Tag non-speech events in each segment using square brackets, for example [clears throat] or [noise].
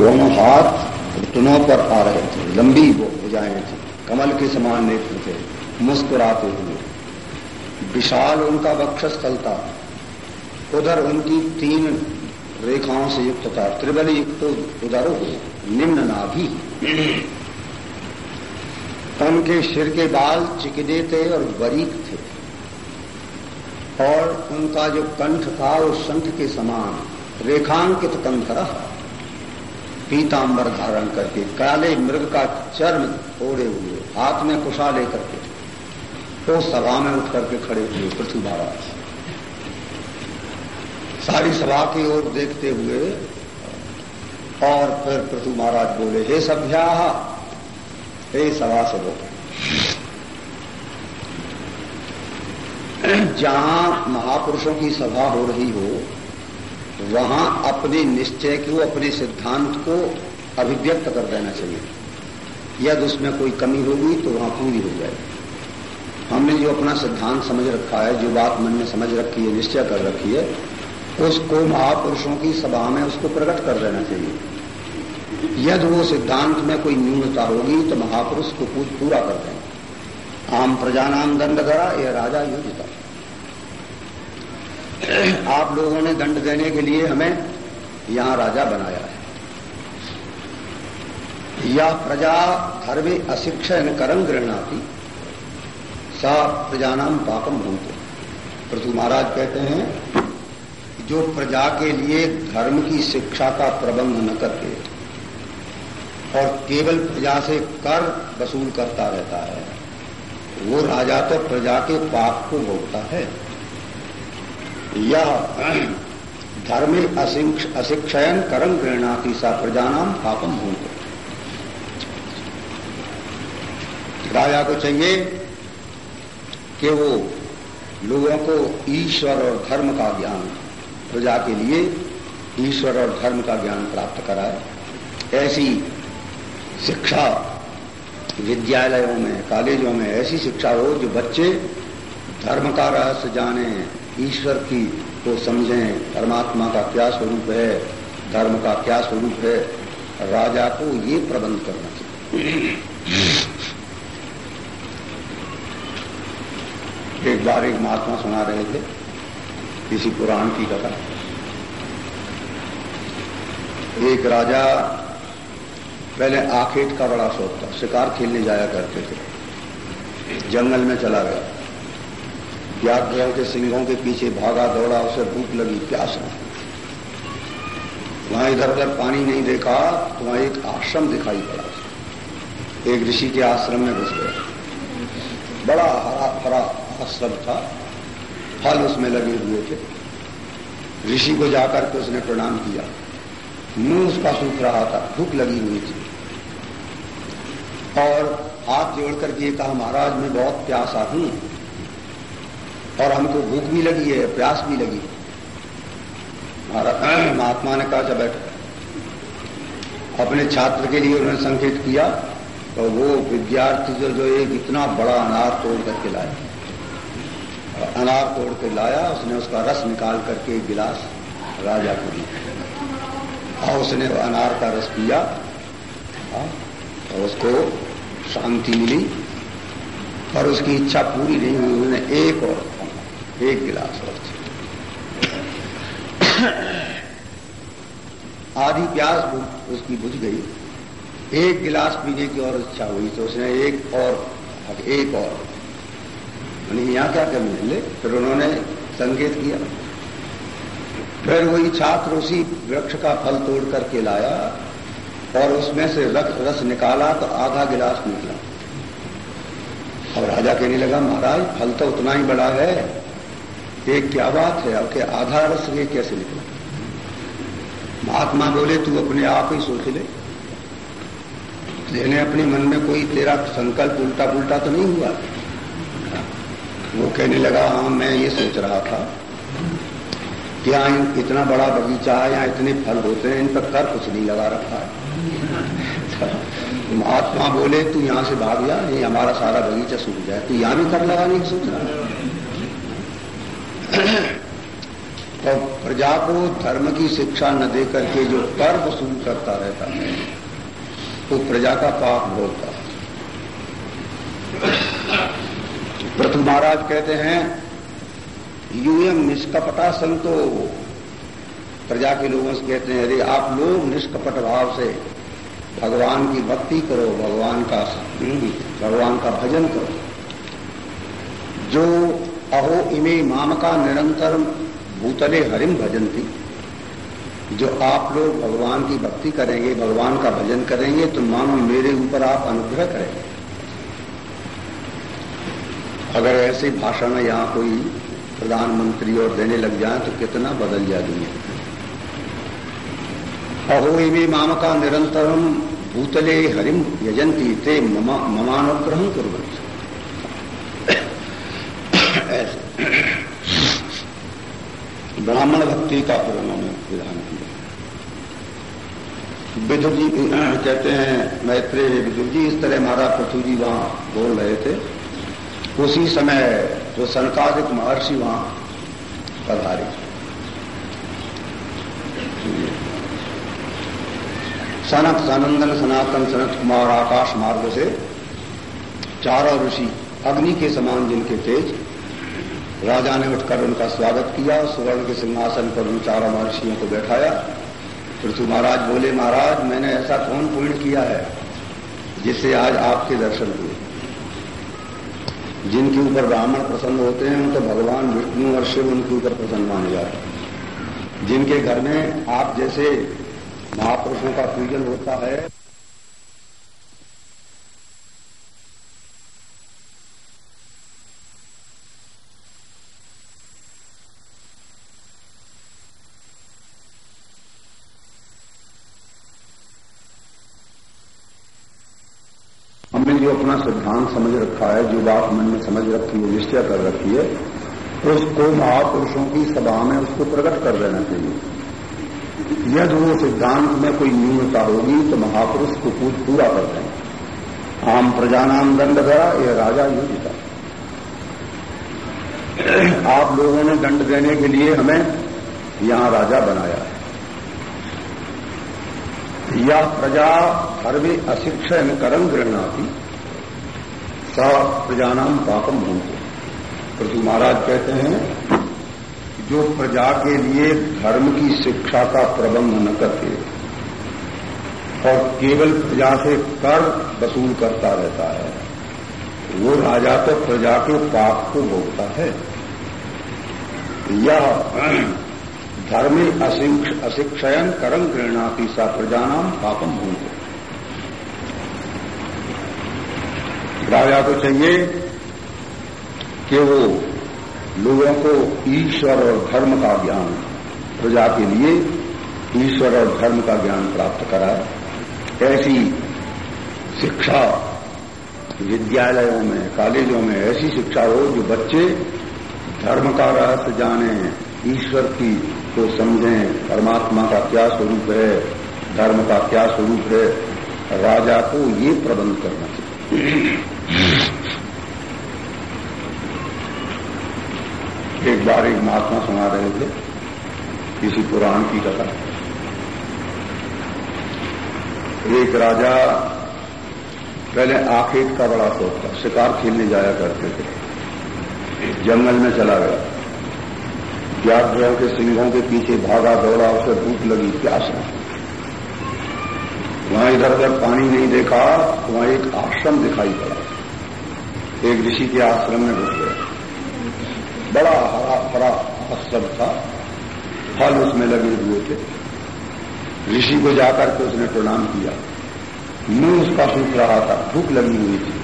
दोनों हाथ घुटनों पर आ रहे थे, लंबी वो भुजाएँ थी। कमल के समान नेत्र थे, मुस्कुराते हुए। विशाल उनका वक्षस्थल था। उधर उनकी तीन रेखाओं से युक्त था। त्रिबली युक्त तो उधर हो निम्न नाभि। उनके सिर के बाल चिकदे थे और बरीक थे। और उनका जो कंठ था, वो शंख के समान रेखांकित कंठ रहा। पीतांबर धारण करके, काले मृग का चर्म ओढ़े हुए, हाथ में कुशा लेकर के तो सभा में उठ करके खड़े हुए पृथ्वी महाराज। सारी सभा की ओर देखते हुए, और फिर पृथ्वी महाराज बोले, हे सभ्या, हे सभा से बोले जहाँ महापुरुषों की सभा हो रही हो वहाँ अपने निश्चय को अपने सिद्धांत को अभिव्यक्त कर देना चाहिए। यदि उसमें कोई कमी होगी तो वहाँ पूरी हो जाएगी। हमने जो अपना सिद्धांत समझ रखा है, जो बात मन में समझ रखी है, निश्चय कर रखी है, उसको महापुरुषों की सभा में उसको प्रकट कर देना चाहिए। यदि वो सिद्धांत में कोई न्यूनता होगी तो महापुरुष को पूरा कर दें आम प्रजा नाम दंड करा यह राजा योजिता। आप लोगों ने दंड देने के लिए हमें यहाँ राजा बनाया है। यह प्रजा धर्मे अशिक्षण करम गृहणाती, सा प्रजानाम पापम भूत। पृथ्वी महाराज कहते हैं, जो प्रजा के लिए धर्म की शिक्षा का प्रबंध न करके और केवल प्रजा से कर वसूल करता रहता है, वो राजा तो प्रजा के पाप को भोगता है। यह धर्मे अशिक्षयन करम गृहणाती सा प्रजानाम पापम भूत। राजा को चाहिए कि वो लोगों को ईश्वर और धर्म का ज्ञान, प्रजा के लिए ईश्वर और धर्म का ज्ञान प्राप्त कराए। ऐसी शिक्षा विद्यालयों में, कॉलेजों में ऐसी शिक्षा हो जो बच्चे धर्म का रहस्य जाने ईश्वर की को समझें, परमात्मा का क्या स्वरूप है, धर्म का क्या स्वरूप है, राजा को ये प्रबंध करना चाहिए। एक बार एक महात्मा सुना रहे थे, किसी पुराण की कथा। एक राजा पहले आखेट का बड़ा शौक था, शिकार खेलने जाया करते थे। जंगल में चला गया। व्याघ्रों के सिंहों के पीछे भागा, दौड़ा, उसे भूख लगी, प्यास नहीं वहाँ इधर उधर पानी नहीं देखा तो वहाँ एक आश्रम दिखाई पड़ा। एक ऋषि के आश्रम में घुस गया। बड़ा हरा भरा आश्रम था। फल उसमें लगे हुए थे। ऋषि को जाकर के उसने प्रणाम किया। मुँह उसका सूख रहा था, भूख लगी हुई थी। और हाथ जोड़ करके कहा, महाराज, मैं बहुत प्यासा हूँ। और हमको भूख भी लगी है, प्यास भी लगी महात्मा ने कहा बैठ। अपने छात्र के लिए उन्होंने संकेत किया तो वो विद्यार्थी जो जो एक इतना बड़ा अनार तोड़ करके लाया अनार तोड़ के लाया, उसने उसका रस निकाल करके एक गिलास राजा को दिया और उसने अनार का रस पिया, और उसको शांति मिली, पर उसकी इच्छा पूरी नहीं हुई। उन्होंने एक और एक गिलास और आधी प्यास उसकी बुझ गई। एक गिलास पीने की और इच्छा हुई तो उसने एक और एक और। मैंने यहाँ क्या करने ले, फिर उन्होंने संकेत किया। फिर वही छात्र उसी वृक्ष का फल तोड़ करके लाया और उसमें से रस रस निकाला तो आधा गिलास निकला। और राजा कहने लगा, महाराज, फल तो उतना ही बड़ा है। एक क्या बात है आपके के आधा रस ये कैसे निकला? महात्मा बोले, तू अपने आप ही सोच ले। लेने अपने मन में कोई तेरा संकल्प उल्टा पुल्टा तो नहीं हुआ? वो कहने लगा हाँ मैं ये सोच रहा था कि यहाँ इतना बड़ा बगीचा है, यहाँ इतने फल होते हैं, इन पर कर कुछ नहीं लगा रखा है। [laughs] महात्मा बोले, तू यहाँ से भाग जा, ये हमारा सारा बगीचा सूख जाए। तू यहाँ भी कर लगाने की सोच रहा और प्रजा को धर्म की शिक्षा न दे करके जो कर वसूल करता रहता है वो तो प्रजा का पाप भोगता प्रथम महाराज कहते हैं यूएम निष्कपटा संतो। प्रजा के लोगों से कहते हैं अरे आप लोग निष्कपट भाव से भगवान की भक्ति करो भगवान का हम्म, भगवान का भजन करो। जो अहो इमे माम का निरंतर भूतले हरिम भजनती। जो आप लोग भगवान की भक्ति करेंगे, भगवान का भजन करेंगे तो मानो मेरे ऊपर आप अनुग्रह करेंगे। अगर ऐसे भाषण में यहाँ कोई प्रधानमंत्री और देने लग जाए तो कितना बदल जाए दुनिया। अहो इमे माम का निरंतरम भूतले हरिम यजंती ते ममानुग्रह कुरंत ऐसे [clears throat] ब्राह्मण भक्ति का फिर उन्होंने विधान किया। विदुर जी कहते हैं मैत्रेय विदुर जी, इस तरह महाराज पृथ्वी जी वहाँ बोल रहे थे। उसी समय जो सनकादिक महर्षि वहाँ पधारे। सनक सनंदन, सनातन, सनत कुमार आकाश मार्ग से चारों ऋषि अग्नि के समान जिनके तेज राजा ने उठकर उनका स्वागत किया, सुवर्ण के सिंहासन पर उन चारों महर्षियों को बैठाया। पृथ्वी महाराज बोले, महाराज, मैंने ऐसा कौन पुण्य किया है जिससे आज आपके दर्शन हुए? जिनके ऊपर ब्राह्मण प्रसन्न होते हैं तो भगवान विष्णु और शिव उनके ऊपर प्रसन्न माने जाते हैं। जिनके घर में आप जैसे महापुरुषों का पूजन होता है हमने जो अपना सिद्धांत समझ रखा है, जो बात मन में समझ रखी है, निश्चय कर रखी है, उसको महापुरुषों की सभा में उसको प्रकट कर देना चाहिए। यदि वो सिद्धांत में कोई न्यूनता होगी तो महापुरुष को पूरा करते हैं आम प्रजानाम दंड गया यह राजा योगिता आप लोगों ने दंड देने के लिए हमें यहाँ राजा बनाया है। यह प्रजा सर्वे अशिक्षण करम गृहणाती। स प्रजानाम पापम भूमि पृथ्वी महाराज कहते हैं जो प्रजा के लिए धर्म की शिक्षा का प्रबंध न करते, और केवल प्रजा से कर वसूल करता रहता है, वो राजा तो प्रजा के पाप को भोगता है। यह धर्म अशिक्षयन करम गृहणाती, सा प्रजा नाम पापम भूमि राजा को चाहिए कि वो लोगों को ईश्वर और धर्म का ज्ञान, प्रजा के लिए ईश्वर और धर्म का ज्ञान प्राप्त कराए। ऐसी शिक्षा विद्यालयों में, कॉलेजों में ऐसी शिक्षा हो जो बच्चे धर्म का रहस्य जाने, ईश्वर की को समझें, परमात्मा का क्या स्वरूप है, धर्म का क्या स्वरूप है, राजा को ये प्रबंध करना चाहिए। एक बार एक महात्मा सुना रहे थे किसी पुराण की कथा। एक राजा पहले आखेट का बड़ा शौक था, शिकार खेलने जाया करते थे। जंगल में चला गया। व्याघ्रों के सिंहों के पीछे भागा दौड़ा, उसे भूख लगी, प्यास में वहाँ इधर उधर पानी नहीं देखा, वहाँ एक आश्रम दिखाई पड़ा। एक ऋषि के आश्रम में घुस गए। बड़ा हरा भरा आश्रम था। फल उसमें लगे हुए थे। ऋषि को जाकर के उसने प्रणाम किया। मुँह उसका सूख रहा था। भूख लगी हुई थी।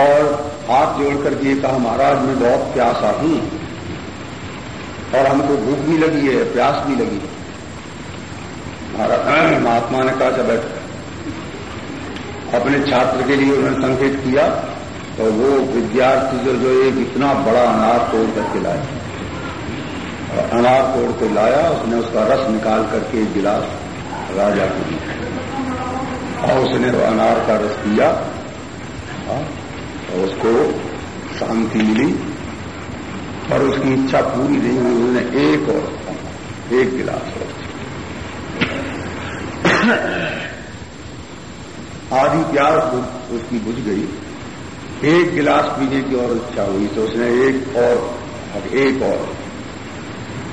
और हाथ जोड़कर के कहा, महाराज, मैं बहुत प्यासा हूँ और हमको भूख भी लगी है, प्यास भी लगी [clears throat] महात्मा ने कहा जब अपने छात्र के लिए उन्होंने संकेत किया तो वो विद्यार्थी जो जो एक इतना बड़ा अनार तोड़ करके लाया अनार तोड़ के लाया, उसने उसका रस निकाल करके एक गिलास राजा को दिया और उसने अनार का रस पिया। और उसको शांति मिली, पर उसकी इच्छा पूरी नहीं हुई। उन्होंने एक और, एक गिलास और आधी प्यास उसकी बुझ गई। एक गिलास पीने की और इच्छा हुई तो उसने एक और एक और।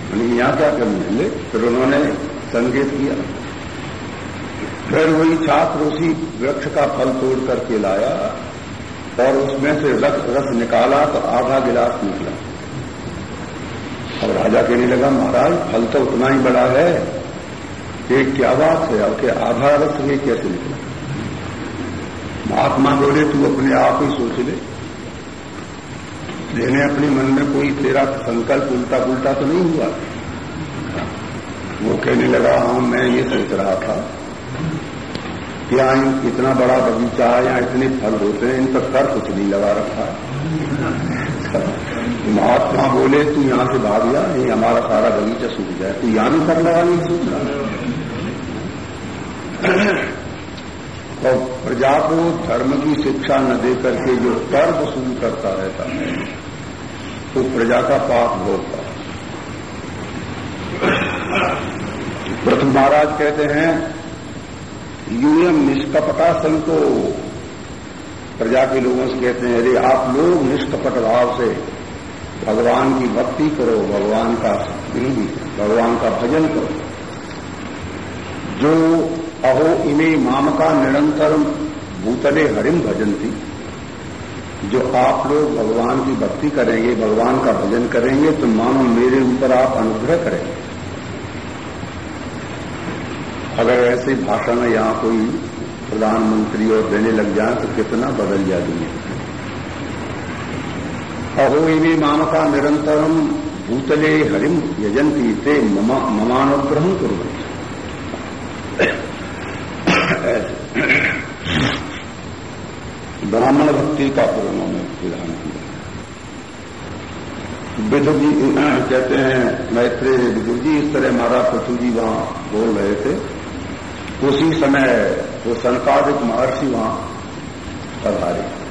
मैंने यहाँ क्या करने लगे फिर उन्होंने संकेत किया। फिर वही छात्र उसी वृक्ष का फल तोड़ करके लाया और उसमें से रस रस निकाला तो आधा गिलास निकला। अब राजा कहने लगा, महाराज, फल तो उतना ही बड़ा है। ये क्या बात है? अब के आधा रस ये कैसे निकला? महात्मा बोले, तू अपने आप ही सोच ले। लेने अपने मन में कोई तेरा संकल्प उल्टा पुल्टा तो नहीं हुआ? वो कहने लगा हाँ मैं ये सोच रहा था कि यहाँ इतना बड़ा बगीचा है यहाँ इतने फल होते हैं, इन पर कर कुछ नहीं लगा रखा। महात्मा बोले, तू यहाँ से भाग गया ये हमारा सारा बगीचा सूख जाए। तू यहाँ भी कर लगा नहीं, सोच रहा। और प्रजा को धर्म की शिक्षा न दे करके जो कर वसूल करता रहता है तो प्रजा का पाप भोगता प्रथम महाराज कहते हैं यूएम निष्कपटा संतो। प्रजा के लोगों से कहते हैं, अरे आप लोग निष्कपट भाव से भगवान की भक्ति करो, भगवान का भगवान का भजन करो। जो अहो, इमे माम का निरंतर भूतले हरिम भजनती। जो आप लोग भगवान की भक्ति करेंगे, भगवान का भजन करेंगे तो मानो मेरे ऊपर आप अनुग्रह करेंगे अगर ऐसे भाषण में यहाँ कोई प्रधानमंत्री और देने लग जाए तो कितना बदल जा दुनिया। अहो, इमे मामका निरंतरम भूतले हरिम यजंती ते ममानुग्रहण करो ब्राह्मण भक्ति का फिर उन्होंने विधान किया। विधु जी, [clears throat] कहते हैं मैत्रेय विदुर जी, इस तरह महाराज पृथ्वी जी वहाँ बोल रहे थे। उसी समय वो संकादिक महर्षि वहाँ पधारे।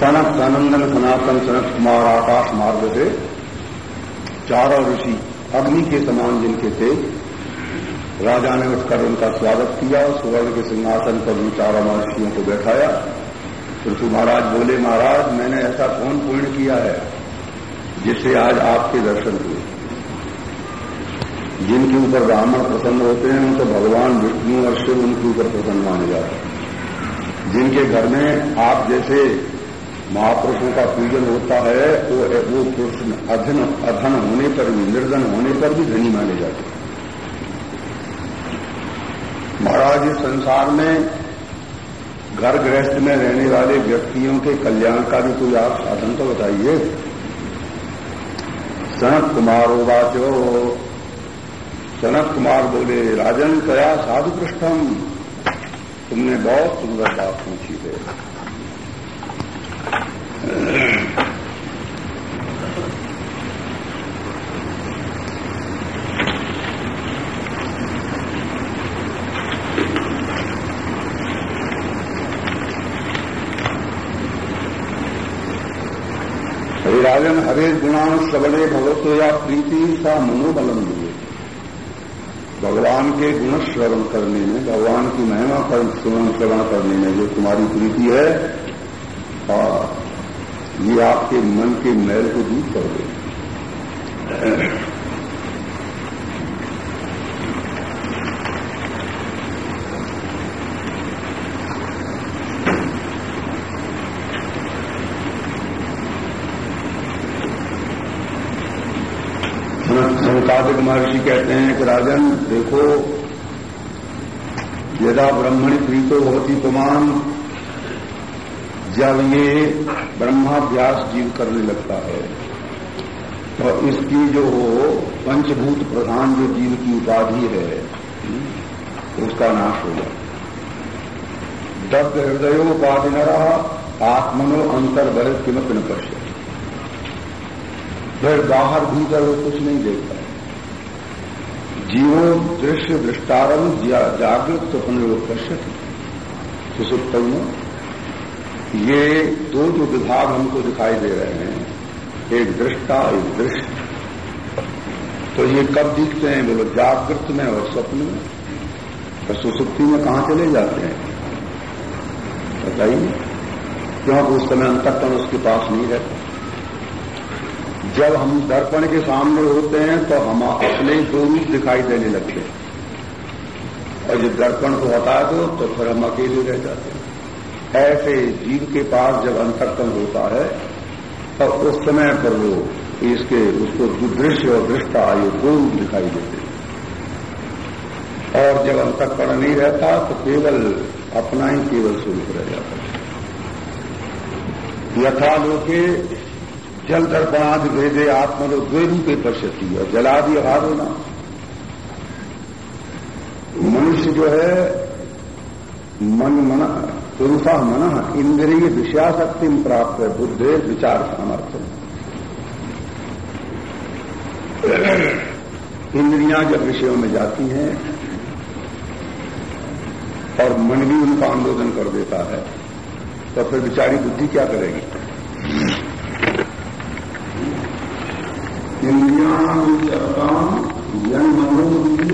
सनक सनंदन सनातन सनत कुमार आकाश मार्ग से चारों ऋषि अग्नि के समान जिनके थे राजा ने उठकर उनका स्वागत किया सुवर्ण के सिंहासन पर चारों महर्षियों को बैठाया। पृथ्वी महाराज बोले, महाराज, मैंने ऐसा कौन पूर्ण किया है जिससे आज आपके दर्शन हुए? जिनके ऊपर ब्राह्मण प्रसन्न होते हैं, उनको भगवान, विष्णु और शिव उनके ऊपर प्रसन्न माने जाते हैं। जिनके घर में आप जैसे महापुरुषों का पूजन होता है तो वो पुरुष अधन अधन होने पर भी, निर्धन होने पर भी धनी माने जाते हैं। महाराज संसार में घर गृहस्थ में रहने वाले व्यक्तियों के कल्याण का भी कोई आप साधन तो बताइए। सनत कुमार उवाचो। सनत कुमार बोले, राजन कया साधु पृष्ठम तुमने बहुत सुंदर बात पूछी है। राजन हरे गुणान सबले भगवतो या प्रीति सा मनोबलम दिए भगवान के गुण श्रवण करने में, भगवान की महिमा पर सुमन श्रवण करने में जो तुम्हारी प्रीति है और ये आपके मन के मैल को दूर कर दे। संकादिक महर्षि कहते हैं कि राजन, देखो, यदा ब्रह्मणि प्रीतो होती तुमान जब ये ब्रह्माभ्यास जीव करने लगता है। तो इसकी जो पंचभूत प्रधान जो जीव की उपाधि है, उसका नाश हो जाए दग्ध हृदयोपाधि न रहा आत्मनो अंतर भरत किमत न पश्य फिर बाहर भीतर वो कुछ नहीं देखता। जीवो दृश्य दृष्टारम जागृत तो अपने वो पश्यत सुसुप्त ये दो जो विभाग हमको दिखाई दे रहे हैं, एक दृष्टा, एक दृष्ट तो ये कब दिखते हैं? बोलो, जागृत में और स्वप्न में। तो सुसुप्ति में कहाँ चले जाते हैं? बताइए। क्योंकि उस समय अंतकरण उसके पास नहीं रहता। जब हम दर्पण के सामने होते हैं तो हम अपने दो रूप दिखाई देने लगते हैं। और जब दर्पण को हटा दो तो फिर हम अकेले रह जाते हैं। ऐसे जीव के पास जब अंतर्पण होता है तब उस समय पर वो इसके, उसको दृश्य और दृष्टा, ये दो रूप दिखाई देते हैं। और जब अंतकरण नहीं रहता तो केवल अपना ही केवल स्वरूप रह जाता है। यथा लोके जल दर्पणादि भेदे आत्मनो द्वे रूपे पश्यती, और जलादि अभाव होना। मनुष्य जो है, मन मना पुरुषा मन, इंद्रिय विषयाशक्ति प्राप्त है, बुद्धे विचार सामर्थ्य। इंद्रियाँ जब विषयों में जाती हैं, और मन भी उनका आंदोलन कर देता है तो फिर विचारी बुद्धि क्या करेगी? इंद्रिया यन मनोबुद्धि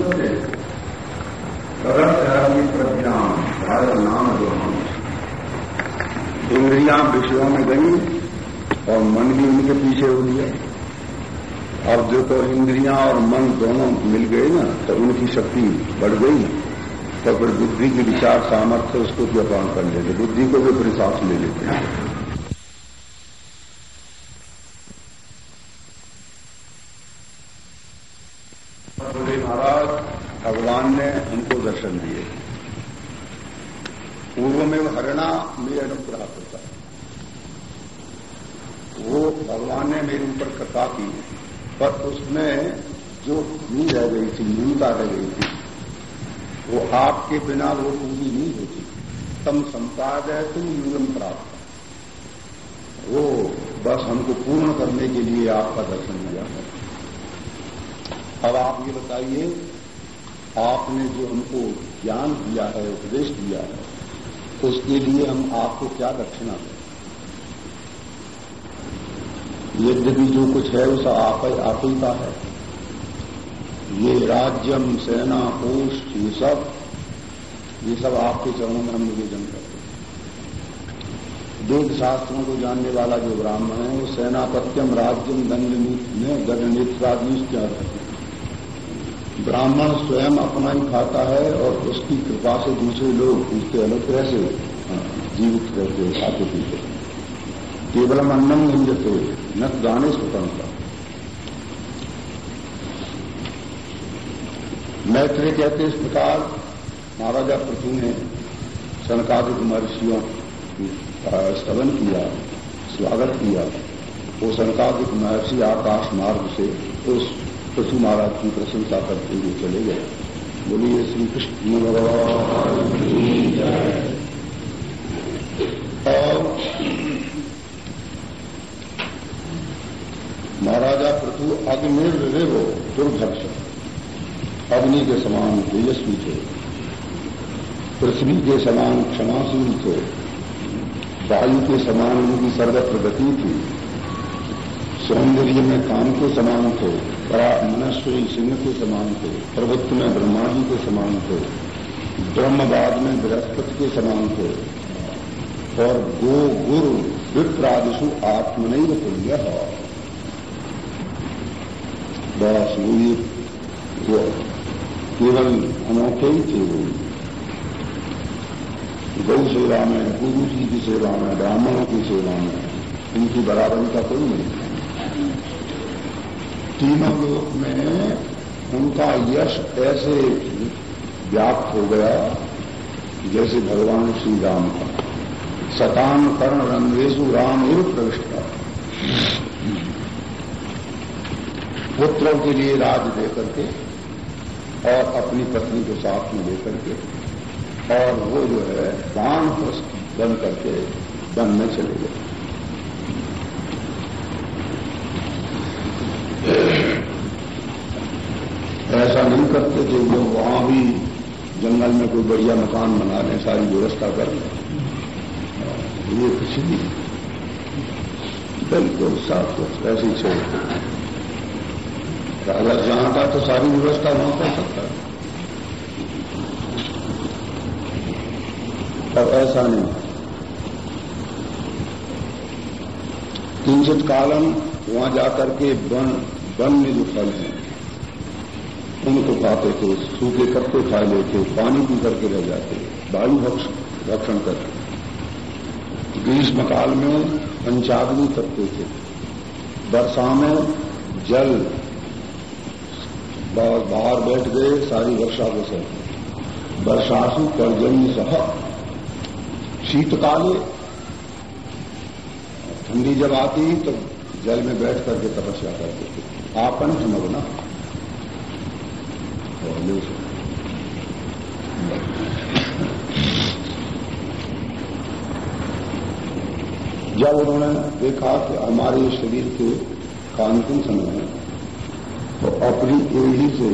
सरल प्रज्ञा नाम जो हम इंद्रियाँ विषयों में गई और मन भी उनके पीछे हो लिया अब देखो इंद्रियाँ और मन दोनों मिल गए ना तो उनकी शक्ति बढ़ गई तो फिर बुद्धि की विचार, सामर्थ्य उसको भी अपमान कर लेते बुद्धि को भी अपने साथ ले लेते हैं महाराज भगवान ने उनको दर्शन दिए पूर्व में हरणा में अनुग्रह होता है वो भगवान ने मेरे ऊपर कृपा की पर उसमें जो कमी रह गई थी न्यूनता रह गई थी वो आपके बिना वो पूरी नहीं होती। तम संपाद है, तुम न्यूनम प्राप्त। वो बस हमको पूर्ण करने के लिए आपका दर्शन दिया है। अब आप ये बताइए, आपने जो हमको ज्ञान दिया है, उपदेश दिया है, उसके लिए हम आपको क्या दक्षिणा दें? यद्यपि जो कुछ है, उस आप ही का है। ये राज्यम सेना कोष ये सब ये सब आपके चरणों में हम निवेदन करते हैं। वेद शास्त्रों को जानने वाला जो ब्राह्मण है, वो सेनापत्यम राज्यम दंड में रहते ब्राह्मण स्वयं अपना ही खाता है और उसकी कृपा से दूसरे लोग उसके अलग से जीवित रहते खाते पीते केवलम अन्नम निंदते, न गाने स्वतंत्र मैत्री कहते इस प्रकार महाराजा पृथ्वी ने सनकादिक महर्षियों स्तवन किया, स्वागत किया। वो सनकादिक महर्षि आकाश मार्ग से उस पशु महाराज की प्रशंसा करते हुए चले गए। बोलिए श्री कृष्ण और महाराजा पृथु अग्निर्व दुर्धर्ष। अग्नि के समान तेजस्वी थे। पृथ्वी के समान क्षमाशील थे। वायु के समान उनकी सर्वत्र गति थी। सौंदर्य में काम के समान थे मनस्वी सिंह के समान थे प्रभुत्व में ब्रह्मा जी के समान थे, ब्रह्मवाद में बृहस्पति के समान थे, और गो गुरु विप्रादिशु आत्मनैव तुल्य। बस वो केवल अनोखे ही थे वो। गौ सेवा में जी की सेवा में, ब्राह्मणों की सेवा में इनकी बराबरी का कोई नहीं तीनों लोक में उनका यश ऐसे व्याप्त हो गया जैसे भगवान श्री राम का। सतान कर्ण रंगेशु राम एवं प्रविष्ट। पुत्रों के लिए राज देकर के और अपनी पत्नी को साथ में लेकर के और वो जो है, बाण बन करके वन में चले गए। ऐसा नहीं करते थे लोग वहाँ भी जंगल में कोई बढ़िया मकान बना लें, सारी व्यवस्था कर लें। ये कुछ नहीं। बिल्कुल साफ़ कुछ ऐसी छोड़ अगर जहाँ का तो सारी व्यवस्था वहाँ कर सकता है और ऐसा नहीं। किंचित कालम वहाँ जाकर के वन वन में जो फल है, उनको खाते थे सूखे पत्ते खा लेते, पानी पी करके रह जाते, वायु भक्षण करते। ग्रीष्म काल में पंचाग्नि करते थे। वर्षा में जल बाहर बैठ गए, सारी वर्षा को सह। वर्षासु पर्जन्य सह। शीतकाले ठंडी जब आती तो जल में बैठ करके तपस्या करते थे। आपन मगना जब उन्होंने देखा कि हमारे शरीर के कांतिम समय है तो अपनी एड़ी से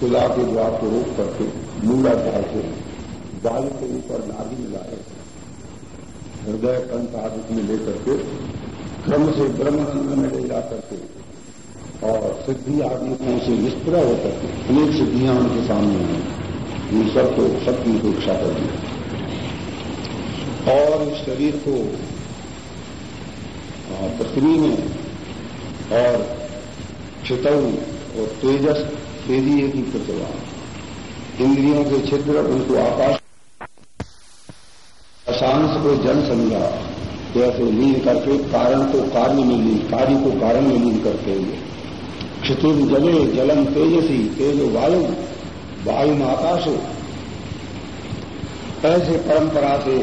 खुदा के द्वार को रोक करके मूलाधार से वायु के ऊपर नाभि मिलाए हृदय कंठ आदि में लेकर के क्रम से ब्रह्मचंद्र में ले जा करके और सिद्धि आदि से निष्प्रह होकर के अनेक सिद्धियाँ उनके सामने हैं। इन सबको शक्ति उपेक्षा कर दी और इस शरीर को पृथ्वी में और क्षितऊ और तेजस, तेज़ी ही प्रचवा इंद्रियों के छिद्र उनको आकाश को जल समझा। कैसे लीन करके कारण को कार्य में लीन, कार्य को कारण में लीन करते हुए। क्षितिज जले, जलम तेजसी, तेज वायु वायु आकाश ऐसे परंपरा से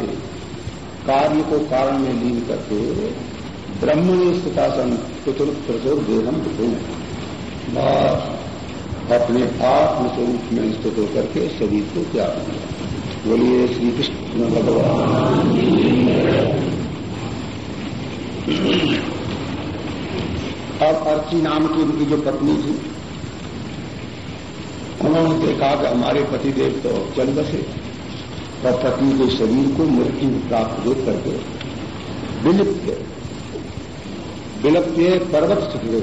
कार्य को कारण में लीन करते हुए ब्रह्मणी स्थिता सन प्रचुर देहम अपने आत्म स्वरूप में स्थित होकर के शरीर को त्याग दिया। बोलिए श्री कृष्ण भगवान अब अर्ची नाम की उनकी जो पत्नी थी, उन्होंने देखा कि हमारे पतिदेव तो चल बसे और पत्नी के शरीर को मृत्यु प्राप्त देख करके विलुप्त गए। विलप के पर्वत छिप गए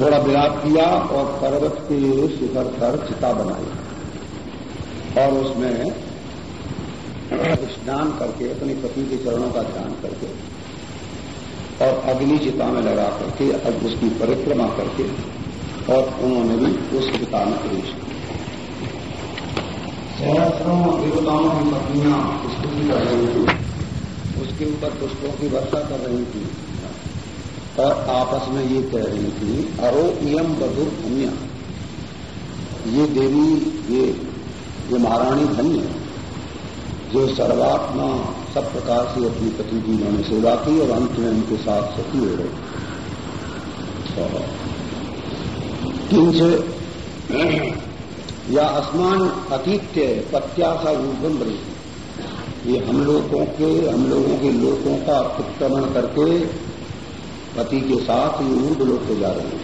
थोड़ा विराट किया और पर्वत के शिखर पर चिता बनाई। और उसमें स्नान करके अपने पति के चरणों का ध्यान करके और अग्नि चिता में लगा करके अब उसकी परिक्रमा करके और उन्होंने भी उस चिता में प्रवेश किया। सहस्रों देवताओं की पत्नियाँ स्तुति कर रही थी। उसके ऊपर पुष्पों की वर्षा कर रही थी। और आपस में ये कह रही थी अरो इम बधुर धन्य ये देवी ये ये महारानी धन्य जो सर्वात्मा सब प्रकार से अपनी पति की उन्होंने सेवा की और अंत में उनके साथ सखी हो गई किंच या आसमान अतीत्य पत्यासा रूपम बनी। ये हम लोगों के, हम लोगों के लोगों का उत्क्रमण करके पति के साथ ये ऊर्द लोग जा रहे हैं।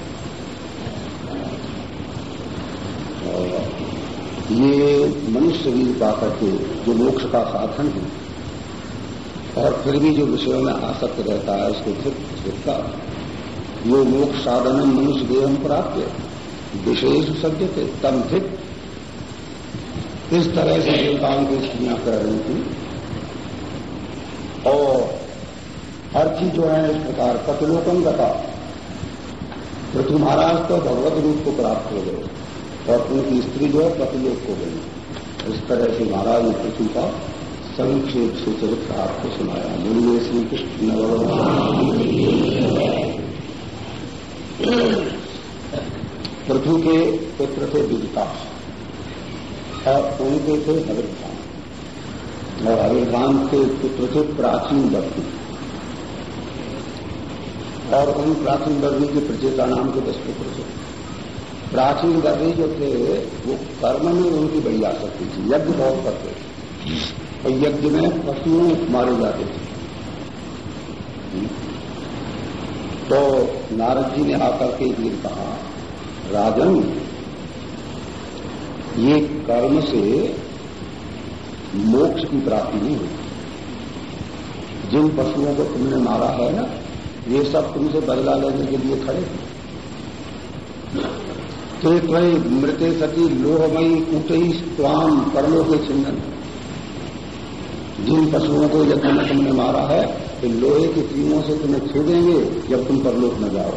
ये मनुष्य शरीर पा करके जो मोक्ष का साधन है, और फिर भी जो विषयों में आसक्त रहता है, उसको फिर छिपता ये मोक्ष साधन मनुष्य देह प्राप्त विशेष सत्य थे तम फिर इस तरह से देवताओं की स्त्रियाँ कर रही थी। और चीज़ जो है, इस प्रकार पतिलोकन का पृथ्वी महाराज तो भगवत रूप को प्राप्त हो गए। और उनकी स्त्री जो है, पतिलोक को गई इस तरह से महाराज ने पृथ्वी का संक्षेप से चरित्र आपको सुनाया। बोलिए, श्री कृष्ण पृथ्वी के पुत्र थे विकास और उनके थे हरिद्वार और हरिधाम के पुत्र थे प्राचीन वर्गी और उन प्राचीन वर्गी के प्रचेता नाम के दस पुत्र थे। प्राचीन वर्गी जो थे, वो कर्म में उनकी बड़ी आसक्ति थी, यज्ञ बहुत करते थे। और यज्ञ में पशुओं मारे जाते थे। तो नारद जी ने आकर के एक दिन कहा, राजन, ये कर्म से मोक्ष की प्राप्ति नहीं होती। जिन पशुओं को तुमने मारा है ना, ये सब तुमसे बदला लेने के लिए खड़े थे तो त्वयी मृत्य सती लोहमयी कुटई स्वाम कर्मों के चिन्हन जिन पशुओं को यदि तुमने मारा है तो लोहे की सीमों से तुम्हें छेदेंगे, जब तुम परलोक में जाओ।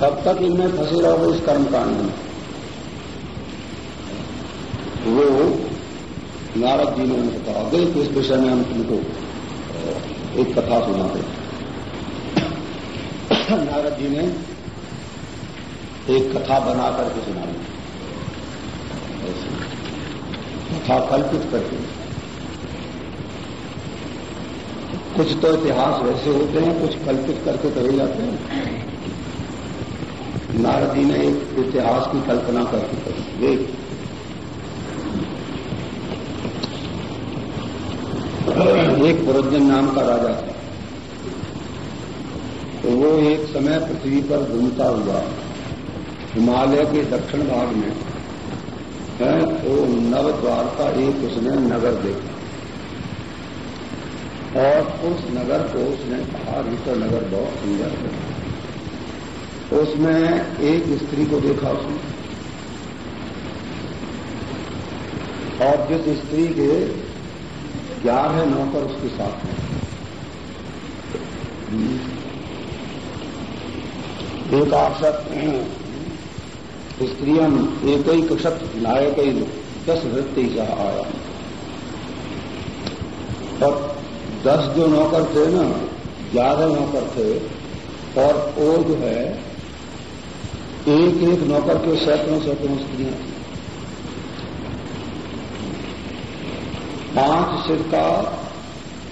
तब तक इनमें फंसे रहोगे इस कर्मकांड में। वो नारद जी ने उनको कहा तो इस विषय में हम तुमको एक कथा सुनाते नारद जी ने एक कथा बना करके सुना दी कथा कल्पित करके। कुछ तो इतिहास वैसे होते हैं, कुछ कल्पित करके कहे जाते हैं। नारद जी ने एक इतिहास की कल्पना करके कही। एक एक पुरजन नाम का राजा था। तो वो एक समय पृथ्वी पर घूमता हुआ हिमालय के दक्षिण भाग में है तो नव द्वार का एक उसने नगर देखा। और उस नगर को उसने कहा तो नगर बहुत सुंदर है। उसमें एक स्त्री को देखा उसने। और जिस स्त्री के ग्यारह नौकर उसके साथ हैं। एक आक्षत स्त्रियम एक ही कृषक नायक ही दस वृत्ति सा आया। और दस जो नौकर थे ना, ग्यारह नौकर थे, और वो जो है एक एक नौकर के सैकड़ों सैकड़ों स्त्रियाँ थी। पाँच सिर का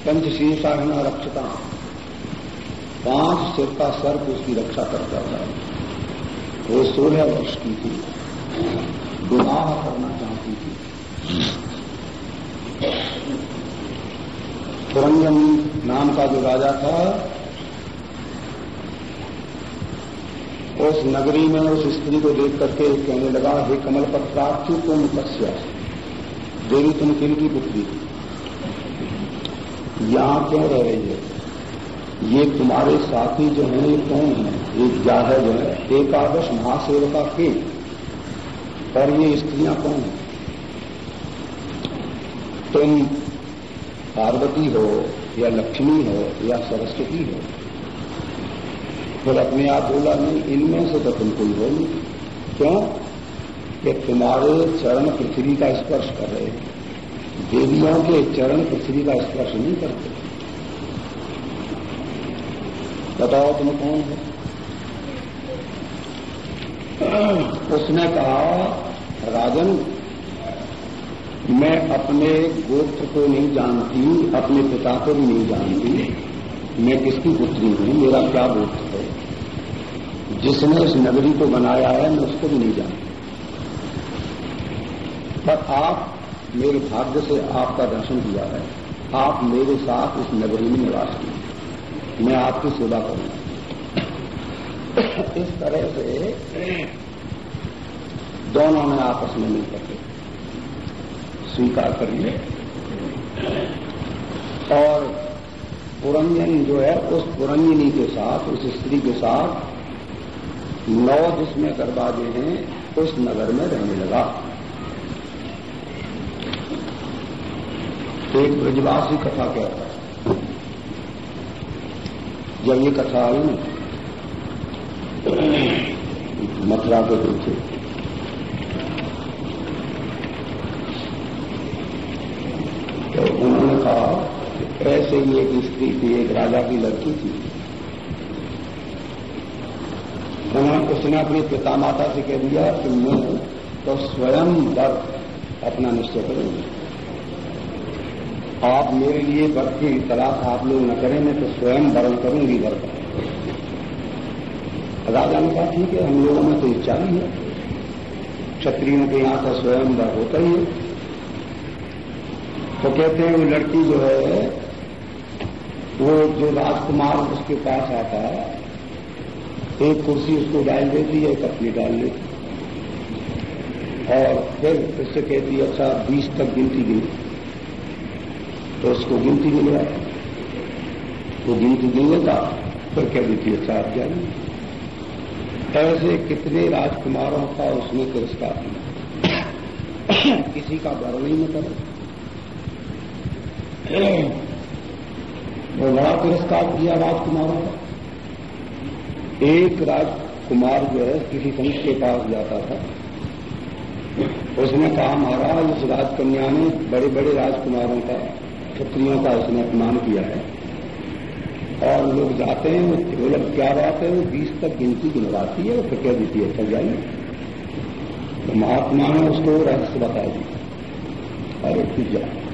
पंचशीर्षाहिना रक्षता। पाँच सिर का सर्प उसकी रक्षा करता था। वो सोलह वर्ष की थी विवाह करना चाहती थी। पुरंजन नाम का जो राजा था, उस नगरी में उस स्त्री को देख करके कहने लगा, हे कमल पत्रार्थी तुम कस्या देवी तुम किन की पुत्री यहाँ क्यों रह रही है? ये तुम्हारे साथी जो हैं, ये कौन है? ये क्या है जो है एकादश महासेवका के। और ये स्त्रियाँ कौन है? तुम पार्वती हो, या लक्ष्मी हो, या सरस्वती हो? फिर अपने आप बोला, नहीं, इनमें से तो तुम कोई हो नहीं। क्यों? कि तुम्हारे चरण पृथ्वी का स्पर्श कर रहे देवियों के चरण पृथ्वी का स्पर्श नहीं करते। बताओ तुम कौन हो? उसने कहा, राजन, मैं अपने गोत्र को नहीं जानती, अपने पिता को भी नहीं जानती। मैं किसकी पुत्री हूँ? मेरा क्या गोत्र है? जिसने इस नगरी को बनाया है, मैं उसको भी नहीं जानती। पर आप मेरे भाग्य से आपका दर्शन किया है। आप मेरे साथ इस नगरी में निवास किए। मैं आपकी सेवा करूँगा। इस तरह से दोनों ने आपस में मिलकर के स्वीकार कर लिए और पुरंजन जो है, उस पुरंजनी के साथ, उस स्त्री के साथ नौ जिसमें दरवाजे हैं, उस नगर में रहने लगा। एक ब्रजवासी कथा कहता है ये कथा आई मथुरा के पीछे। तो उन्होंने कहा ऐसे ही एक स्त्री थी, एक राजा की लड़की थी। उन्होंने उसने अपने पिता माता से कह दिया कि मैं तो स्वयं वर अपना निश्चय करूँगी। आप मेरे लिए वर की तलाश आप लोग न करें, मैं तो स्वयं वरण करूँगी वर का राजा ने कहा, ठीक है, हम लोगों में तो इच्छा ही है। क्षत्रियों के यहाँ का स्वयं वर होता ही है। तो कहते हैं, वो लड़की जो है, वो जो राजकुमार उसके पास आता है, एक कुर्सी उसको डाल देती है, एक अपनी डाल लेती और फिर उससे कहती है अच्छा बीस तक गिनती गिनी तो उसको गिनती गिनवा वो गिनती गिनने का फिर कह देती अच्छा आप जाइए ऐसे कितने राजकुमारों का उसने तिरस्कार किया। किसी का वर्ण ही न करे। वो बड़ा तिरस्कार किया राजकुमारों का। एक राजकुमार जो है, किसी संत के पास जाता था। उसने कहा, महाराज उस राजकन्या ने बड़े बड़े राजकुमारों का क्षत्रियों का उसने अपमान किया है। और लोग जाते हैं, वो बोले क्या बात है, वो बीस तक गिनती गिनवाती है और फिर कह देती है चल जाइए तो महात्मा ने उसको रहस्य बता दिया अरे फिर जाए